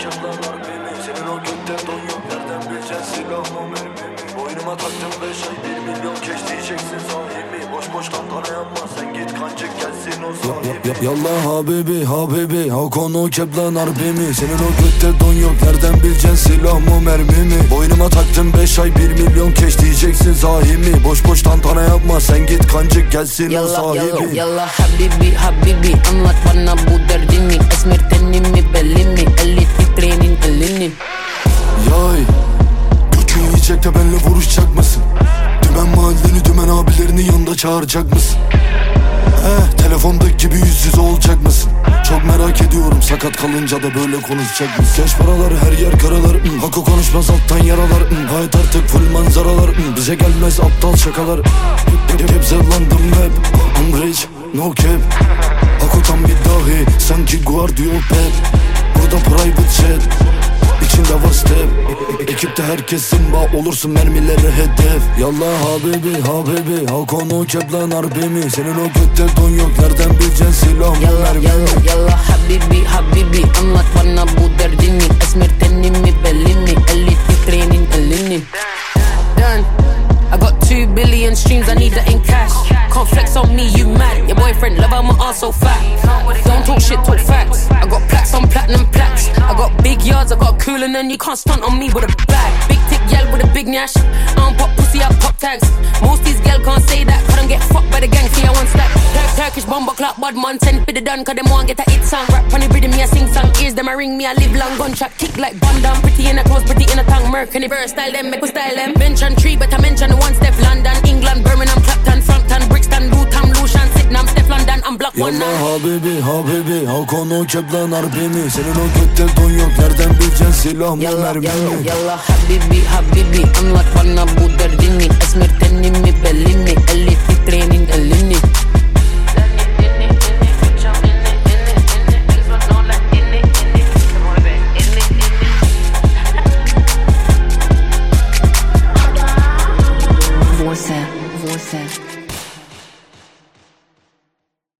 Kirlenler beni Senin o gökte don yok, nereden bileceksin silah mı mermi mi Boynuma taktım beş ay, bir milyon keş diyeceksin sahibi Boş boş tantana yapma, sen git kancık gelsin o sahibi Yallah habibi, habibi, o konu keplen harbimi. Senin o gökte don yok, nereden bileceksin silah mı mermi mi Boynuma taktım beş ay, bir milyon keş diyeceksin yapma, sen git kancık gelsin o Yallah sahibi yallah yallah habibi habibi Anlat bana bu derdini Esmer tenimi belli mi Eli titrenin elinin Yay Götünü yiyecek de benle vuruşacak mısın? Dümen mahalleni dümen abilerini yanında çağıracak mısın? Eh telefondaki gibi yüz yüze olacak mısın? Ediyorum sakat kalınca da böyle konuşacak mısın? Geç paralar her yer karalar. Hmm. Hako konuşmaz alttan yaralar. Hmm. Hayat artık full manzaralar. Hmm. Bize gelmez aptal şakalar. Hep, hep, hep zevlandım hep. I'm rich no cap. Hako tam bir dahi Sanki Guardiol Pep. Burada private jet İçinde var step. Ekipte herkes simba olursun mermilere hedef. Yallah habibi habibi Ha konu keplen harbimi Senin o götte don yok. Nereden billion streams, I need that in cash. Can't flex on me, you mad. Your boyfriend love how my ass so fat. Don't talk shit, talk facts. I got plaques on platinum plaques. I got big yards, I got a cool, and you can't stunt on me with a bag. Big tick yell with a big nash. I don't pop pussy, I pop tags. Most these gal can't say that, cause them get fucked by the gang, see I want stack. Tur- Turkish bomber clock, bad man, send for the done, cause them want get a hit song. Rap on the rhythm, me I sing song. Ears them, I ring me, I live long, gunshot kick like down. Pretty in a clothes, pretty in a tongue, Merc, and style them, make we style them. Mention tree, but I mention the one Ama habibi habibi. Hakan o kep harbimi Senin o götte don yok. Nereden bileceksin silah mı yalla, mermi yalla, mi? Yalla habibi habibi. Anlat bana bu derdini. Esmer tenimi belimi eli titrenin elini. Você, você.